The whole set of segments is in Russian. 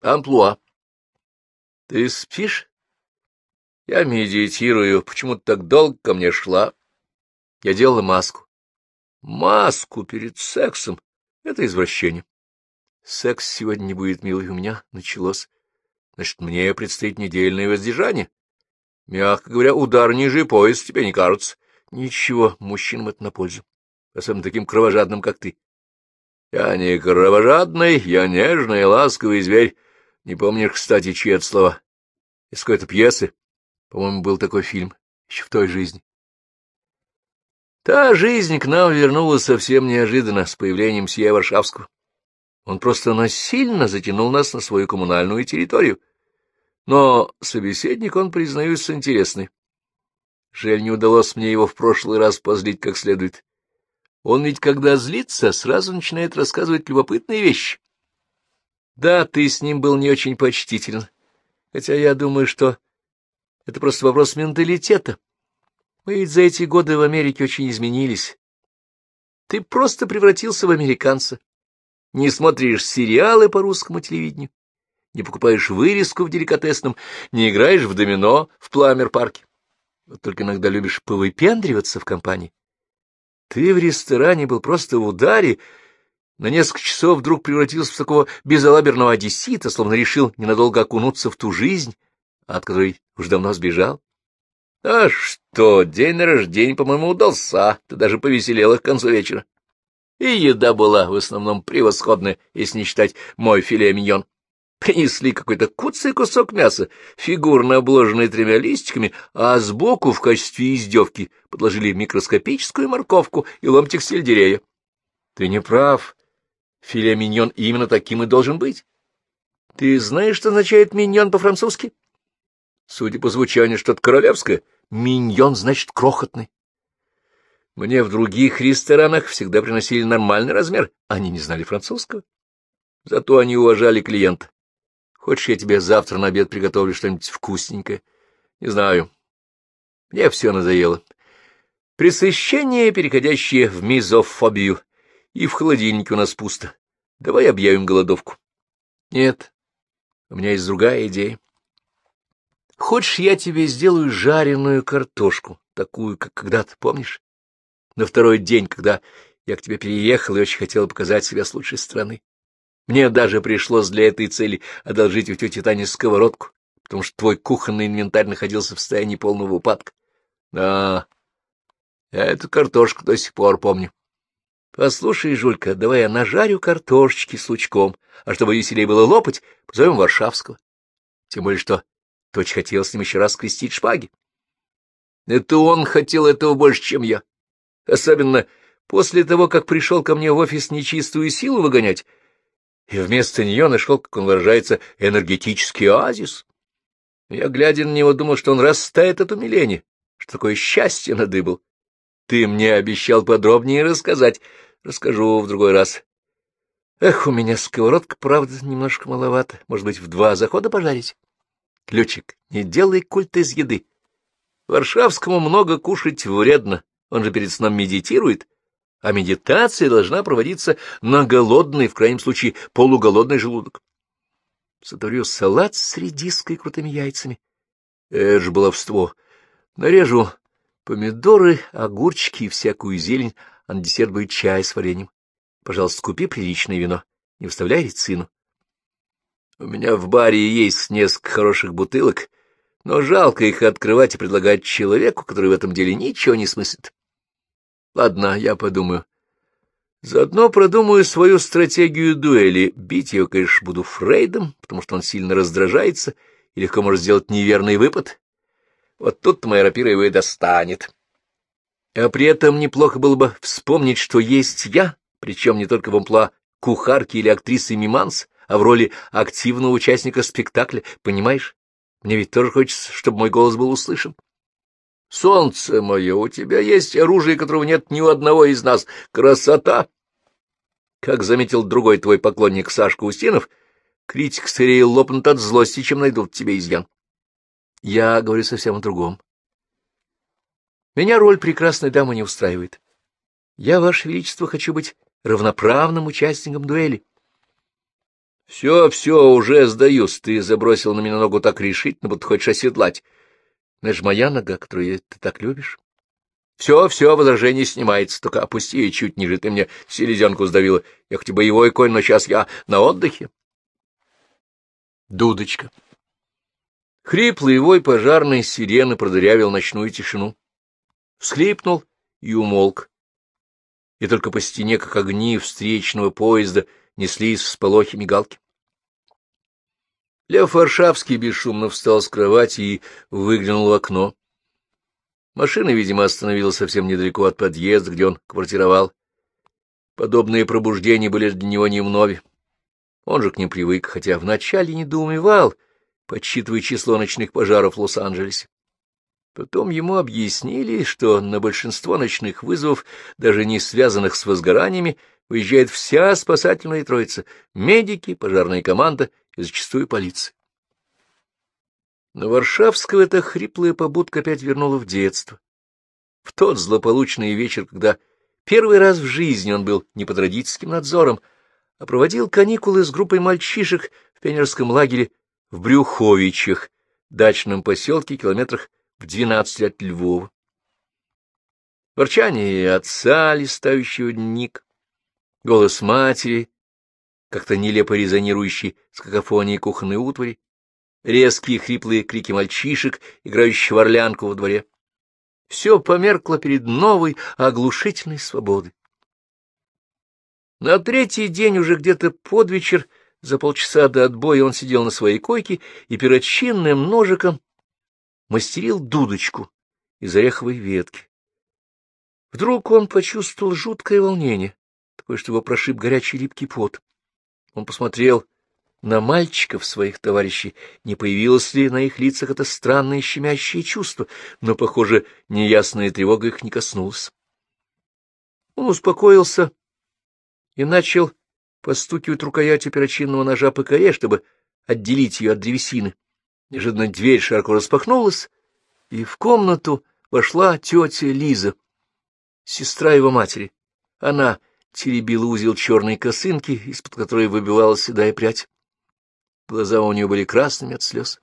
Амплуа. Ты спишь? Я медитирую. Почему ты так долго ко мне шла? Я делала маску. Маску перед сексом. Это извращение. Секс сегодня не будет, милый, у меня началось. Значит, мне предстоит недельное воздержание. Мягко говоря, удар ниже пояс тебе не кажется. Ничего, мужчинам это на пользу. Особенно таким кровожадным, как ты. Я не кровожадный, я нежный, ласковый зверь. Не помнишь, кстати, чьи это слова? Из какой-то пьесы. По-моему, был такой фильм. Еще в той жизни. Та жизнь к нам вернулась совсем неожиданно, с появлением Сия Варшавского. Он просто насильно затянул нас на свою коммунальную территорию. Но собеседник, он, признаюсь, интересный. Жаль, не удалось мне его в прошлый раз позлить как следует. Он ведь, когда злится, сразу начинает рассказывать любопытные вещи. Да, ты с ним был не очень почтителен, хотя я думаю, что это просто вопрос менталитета. Мы ведь за эти годы в Америке очень изменились. Ты просто превратился в американца. Не смотришь сериалы по русскому телевидению, не покупаешь вырезку в деликатесном, не играешь в домино в пламер-парке. Вот только иногда любишь повыпендриваться в компании. Ты в ресторане был просто в ударе, на несколько часов вдруг превратился в такого безалаберного одессита, словно решил ненадолго окунуться в ту жизнь, от которой уж давно сбежал. А что, день рождения, по-моему, удался, ты даже повеселела к концу вечера. И еда была в основном превосходная, если не считать мой филе миньон. Принесли какой-то куцый кусок мяса, фигурно обложенный тремя листиками, а сбоку в качестве издевки подложили микроскопическую морковку и ломтик сельдерея. Ты не прав. Филе миньон именно таким и должен быть. Ты знаешь, что означает миньон по-французски? Судя по звучанию, что-то королевское. Миньон значит крохотный. Мне в других ресторанах всегда приносили нормальный размер, они не знали французского. Зато они уважали клиента. Хочешь, я тебе завтра на обед приготовлю что-нибудь вкусненькое? Не знаю. Мне все надоело. Пресыщение, переходящее в мизофобию, и в холодильнике у нас пусто. Давай объявим голодовку. Нет, у меня есть другая идея. Хочешь, я тебе сделаю жареную картошку, такую, как когда-то, помнишь? На второй день, когда я к тебе переехал и очень хотела показать себя с лучшей стороны. Мне даже пришлось для этой цели одолжить у тети Тани сковородку, потому что твой кухонный инвентарь находился в состоянии полного упадка. Да, я эту картошку до сих пор помню. Послушай, Жулька, давай я нажарю картошечки с лучком, а чтобы веселее было лопать, позовем Варшавского. Тем более, что Точ хотел с ним еще раз скрестить шпаги. Это он хотел этого больше, чем я. Особенно после того, как пришел ко мне в офис нечистую силу выгонять, и вместо нее нашел, как он выражается, энергетический оазис. Я, глядя на него, думал, что он растает от умиления, что такое счастье надыбал. Ты мне обещал подробнее рассказать. Расскажу в другой раз. Эх, у меня сковородка, правда, немножко маловато. Может быть, в два захода пожарить? Ключик, не делай культ из еды. Варшавскому много кушать вредно. Он же перед сном медитирует а медитация должна проводиться на голодный, в крайнем случае, полуголодный желудок. Сотворю салат с редиской и крутыми яйцами. Это ж баловство. Нарежу помидоры, огурчики и всякую зелень, а на десерт будет чай с вареньем. Пожалуйста, купи приличное вино, не вставляй рецину. У меня в баре есть несколько хороших бутылок, но жалко их открывать и предлагать человеку, который в этом деле ничего не смыслит. Ладно, я подумаю. Заодно продумаю свою стратегию дуэли. Бить его, конечно, буду Фрейдом, потому что он сильно раздражается и легко может сделать неверный выпад. Вот тут моя рапира его и достанет. А при этом неплохо было бы вспомнить, что есть я, причем не только в амплуа кухарки или актрисы Миманс, а в роли активного участника спектакля, понимаешь? Мне ведь тоже хочется, чтобы мой голос был услышан. Солнце мое, у тебя есть оружие, которого нет ни у одного из нас. Красота! Как заметил другой твой поклонник Сашка Устинов, критик скорее лопнут от злости, чем найдут тебе изъян. Я говорю совсем о другом. Меня роль прекрасной дамы не устраивает. Я, Ваше Величество, хочу быть равноправным участником дуэли. Все, все, уже сдаюсь. Ты забросил на меня ногу так решительно, будто хочешь оседлать. Это же моя нога, которую ты так любишь. Все, все, возражение снимается, только опусти ее чуть ниже. Ты мне селезенку сдавила. Я хоть и боевой конь, но сейчас я на отдыхе. Дудочка. Хриплый вой пожарной сирены продырявил ночную тишину. Всхлипнул и умолк. И только по стене, как огни встречного поезда, неслись всполохи мигалки. Лев Варшавский бесшумно встал с кровати и выглянул в окно. Машина, видимо, остановилась совсем недалеко от подъезда, где он квартировал. Подобные пробуждения были для него не вновь. Он же к ним привык, хотя вначале недоумевал, подсчитывая число ночных пожаров в Лос-Анджелесе. Потом ему объяснили, что на большинство ночных вызовов, даже не связанных с возгораниями, выезжает вся спасательная троица — медики, пожарная команда и зачастую полиция. Но Варшавского эта хриплая побудка опять вернула в детство. В тот злополучный вечер, когда первый раз в жизни он был не под родительским надзором, а проводил каникулы с группой мальчишек в пионерском лагере в Брюховичах, дачном поселке, километрах в двенадцати от Львова. Ворчание отца, листающего дневник, голос матери, как-то нелепо резонирующий с какофонией кухонной утвари, резкие хриплые крики мальчишек, играющих в орлянку во дворе. Все померкло перед новой оглушительной свободой. На третий день уже где-то под вечер, за полчаса до отбоя, он сидел на своей койке и перочинным ножиком мастерил дудочку из ореховой ветки. Вдруг он почувствовал жуткое волнение, такое, что его прошиб горячий липкий пот. Он посмотрел на мальчиков своих товарищей, не появилось ли на их лицах это странное щемящее чувство, но, похоже, неясная тревога их не коснулась. Он успокоился и начал постукивать рукоятью перочинного ножа по коре, чтобы отделить ее от древесины. Неожиданно дверь широко распахнулась, и в комнату вошла тетя Лиза, сестра его матери. Она теребила узел черной косынки, из-под которой выбивалась седая прядь. Глаза у нее были красными от слез.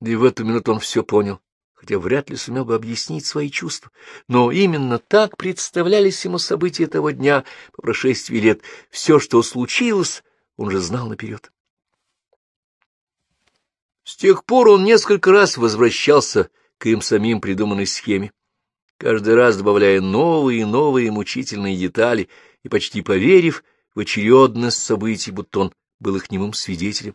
И в эту минуту он все понял хотя вряд ли сумел бы объяснить свои чувства. Но именно так представлялись ему события того дня по прошествии лет. Все, что случилось, он же знал наперед. С тех пор он несколько раз возвращался к им самим придуманной схеме, каждый раз добавляя новые и новые мучительные детали и почти поверив в очередность событий, будто он был их немым свидетелем.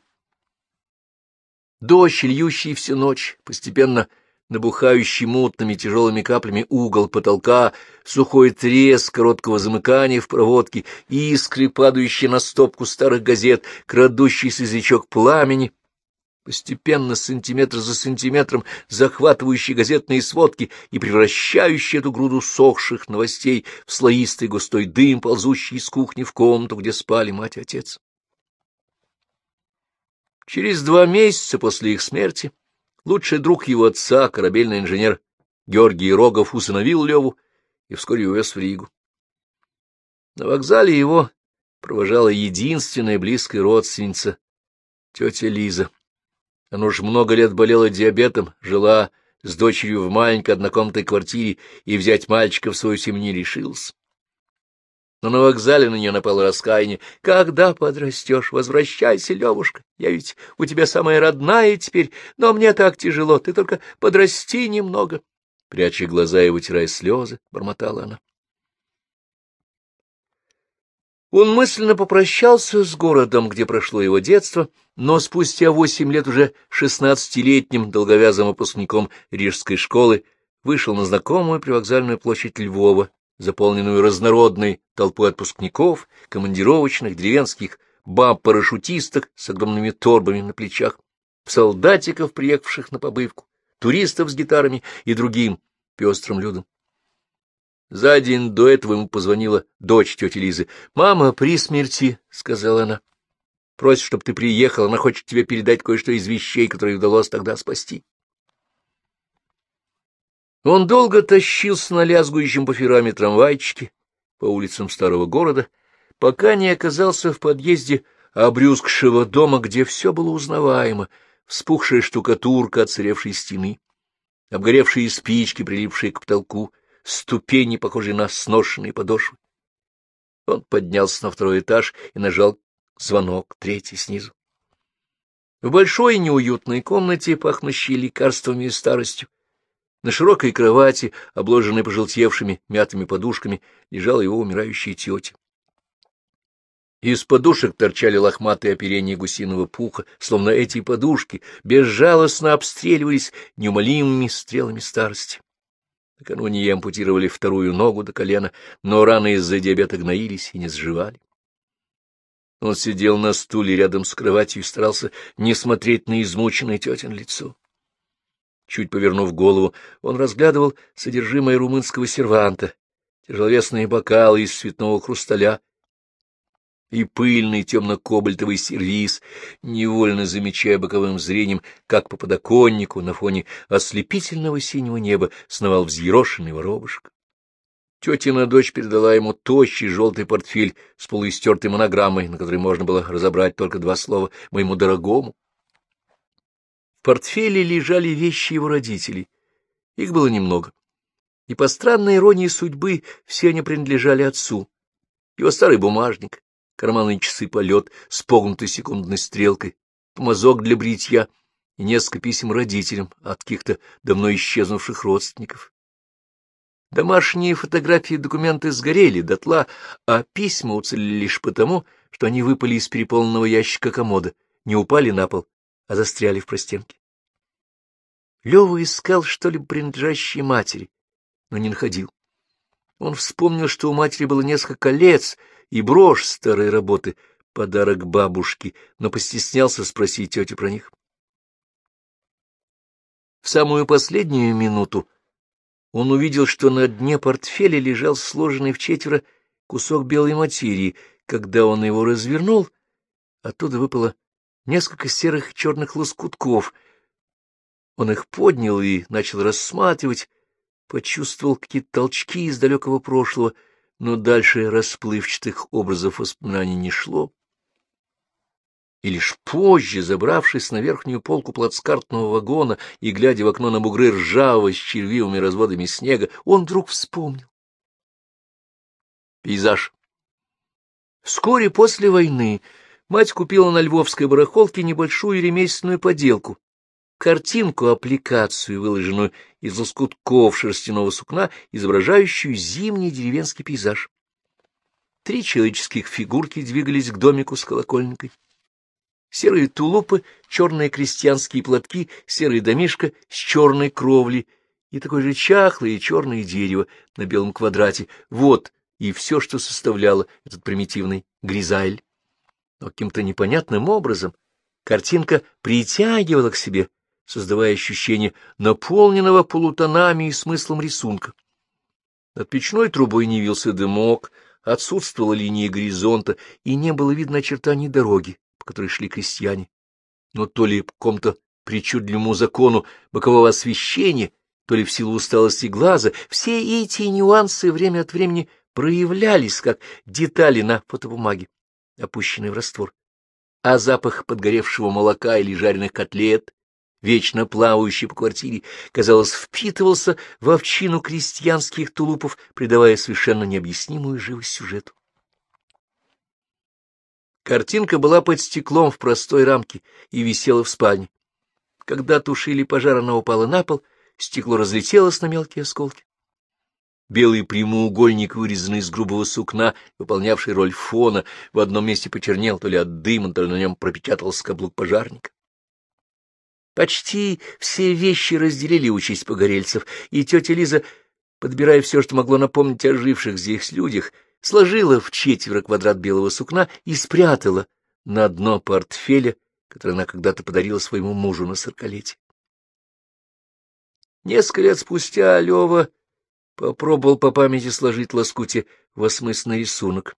Дождь, льющий всю ночь, постепенно набухающий мутными тяжелыми каплями угол потолка, сухой треск короткого замыкания в проводке, искры, падающие на стопку старых газет, крадущийся язычок пламени, постепенно, сантиметр за сантиметром, захватывающий газетные сводки и превращающий эту груду сохших новостей в слоистый густой дым, ползущий из кухни в комнату, где спали мать и отец. Через два месяца после их смерти Лучший друг его отца, корабельный инженер Георгий Рогов, усыновил Леву и вскоре увез в Ригу. На вокзале его провожала единственная близкая родственница, тетя Лиза. Она уж много лет болела диабетом, жила с дочерью в маленькой однокомнатной квартире и взять мальчика в свою семью не решился но на вокзале на нее напало раскаяние. «Когда подрастешь, возвращайся, Левушка, я ведь у тебя самая родная теперь, но мне так тяжело, ты только подрасти немного». Пряча глаза и вытирая слезы, бормотала она. Он мысленно попрощался с городом, где прошло его детство, но спустя восемь лет уже шестнадцатилетним долговязым выпускником Рижской школы вышел на знакомую привокзальную площадь Львова, заполненную разнородной толпой отпускников, командировочных, деревенских баб-парашютисток с огромными торбами на плечах, солдатиков, приехавших на побывку, туристов с гитарами и другим пестрым людям. За день до этого ему позвонила дочь тети Лизы. — Мама при смерти, — сказала она. — Просит, чтобы ты приехал, она хочет тебе передать кое-что из вещей, которые удалось тогда спасти. Он долго тащился на лязгующем по трамвайчике по улицам старого города, пока не оказался в подъезде обрюзгшего дома, где все было узнаваемо, вспухшая штукатурка отсыревшей стены, обгоревшие спички, прилипшие к потолку, ступени, похожие на сношенные подошвы. Он поднялся на второй этаж и нажал звонок, третий снизу. В большой неуютной комнате, пахнущей лекарствами и старостью, на широкой кровати, обложенной пожелтевшими мятыми подушками, лежала его умирающая тетя. Из подушек торчали лохматые оперения гусиного пуха, словно эти подушки безжалостно обстреливались неумолимыми стрелами старости. Накануне ей ампутировали вторую ногу до колена, но раны из-за диабета гноились и не сживали. Он сидел на стуле рядом с кроватью и старался не смотреть на измученное тетин лицо. Чуть повернув голову, он разглядывал содержимое румынского серванта, тяжеловесные бокалы из цветного хрусталя и пыльный темно-кобальтовый сервиз, невольно замечая боковым зрением, как по подоконнику на фоне ослепительного синего неба сновал взъерошенный воробушек. Тетина дочь передала ему тощий желтый портфель с полуистертой монограммой, на которой можно было разобрать только два слова «моему дорогому». В портфеле лежали вещи его родителей. Их было немного. И по странной иронии судьбы все они принадлежали отцу. Его старый бумажник, карманные часы полет с погнутой секундной стрелкой, помазок для бритья и несколько писем родителям от каких-то давно исчезнувших родственников. Домашние фотографии и документы сгорели дотла, а письма уцелели лишь потому, что они выпали из переполненного ящика комода, не упали на пол, а застряли в простенке. Лёва искал что-либо принадлежащее матери, но не находил. Он вспомнил, что у матери было несколько колец и брошь старой работы, подарок бабушке, но постеснялся спросить тетю про них. В самую последнюю минуту он увидел, что на дне портфеля лежал сложенный в четверо кусок белой материи. Когда он его развернул, оттуда выпало несколько серых черных лоскутков. Он их поднял и начал рассматривать, почувствовал какие-то толчки из далекого прошлого, но дальше расплывчатых образов воспоминаний не шло и лишь позже, забравшись на верхнюю полку плацкартного вагона и глядя в окно на бугры ржавого с червивыми разводами снега, он вдруг вспомнил. Пейзаж. Вскоре после войны мать купила на львовской барахолке небольшую ремесленную поделку, картинку-аппликацию, выложенную из лоскутков шерстяного сукна, изображающую зимний деревенский пейзаж. Три человеческих фигурки двигались к домику с колокольникой серые тулупы, черные крестьянские платки, серый домишко с черной кровлей и такое же чахлое черное дерево на белом квадрате. Вот и все, что составляло этот примитивный гризайль. Но каким-то непонятным образом картинка притягивала к себе, создавая ощущение наполненного полутонами и смыслом рисунка. Над печной трубой не вился дымок, отсутствовала линия горизонта, и не было видно очертаний дороги которой шли крестьяне. Но то ли по какому-то причудливому закону бокового освещения, то ли в силу усталости глаза, все эти нюансы время от времени проявлялись, как детали на фотобумаге, опущенные в раствор. А запах подгоревшего молока или жареных котлет, вечно плавающий по квартире, казалось, впитывался в овчину крестьянских тулупов, придавая совершенно необъяснимую живость сюжету. Картинка была под стеклом в простой рамке и висела в спальне. Когда тушили пожар, она упала на пол, стекло разлетелось на мелкие осколки. Белый прямоугольник, вырезанный из грубого сукна, выполнявший роль фона, в одном месте почернел то ли от дыма, то ли на нем пропечатался каблук пожарника. Почти все вещи разделили участь погорельцев, и тетя Лиза, подбирая все, что могло напомнить о живших здесь людях, сложила в четверо квадрат белого сукна и спрятала на дно портфеля, который она когда-то подарила своему мужу на сорокалетие. Несколько лет спустя Лева попробовал по памяти сложить лоскуте в осмысленный рисунок.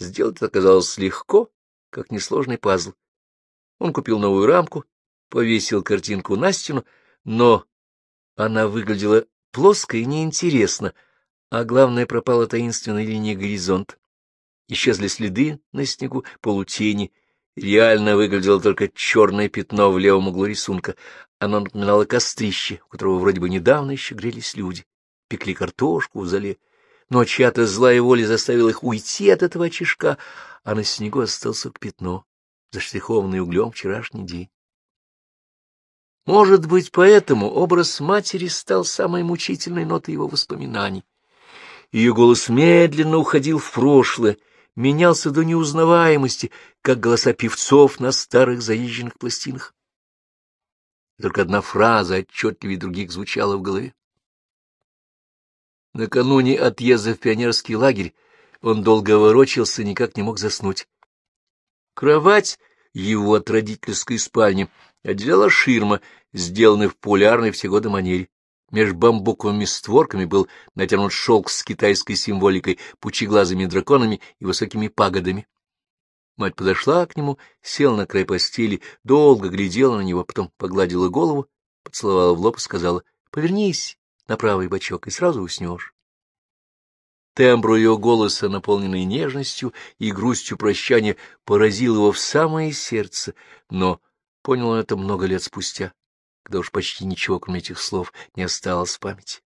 Сделать это оказалось легко, как несложный пазл. Он купил новую рамку, повесил картинку на стену, но она выглядела плоско и неинтересно, а главное, пропала таинственная линия горизонта. Исчезли следы на снегу, полутени. Реально выглядело только черное пятно в левом углу рисунка. Оно напоминало кострище, у которого вроде бы недавно еще грелись люди. Пекли картошку в зале. Но чья-то злая воля заставила их уйти от этого очишка, а на снегу остался пятно, заштрихованный углем вчерашний день. Может быть, поэтому образ матери стал самой мучительной нотой его воспоминаний. Ее голос медленно уходил в прошлое, менялся до неузнаваемости, как голоса певцов на старых заезженных пластинах. Только одна фраза отчетливее других звучала в голове. Накануне отъезда в пионерский лагерь он долго ворочался никак не мог заснуть. Кровать его от родительской спальни отделяла ширма, сделанная в популярной в те годы манере. Меж бамбуковыми створками был натянут шелк с китайской символикой, пучеглазыми драконами и высокими пагодами. Мать подошла к нему, села на край постели, долго глядела на него, потом погладила голову, поцеловала в лоб и сказала, — Повернись на правый бочок, и сразу уснешь. Тембр ее голоса, наполненный нежностью и грустью прощания, поразил его в самое сердце, но понял он это много лет спустя, когда уж почти ничего, кроме этих слов, не осталось в памяти.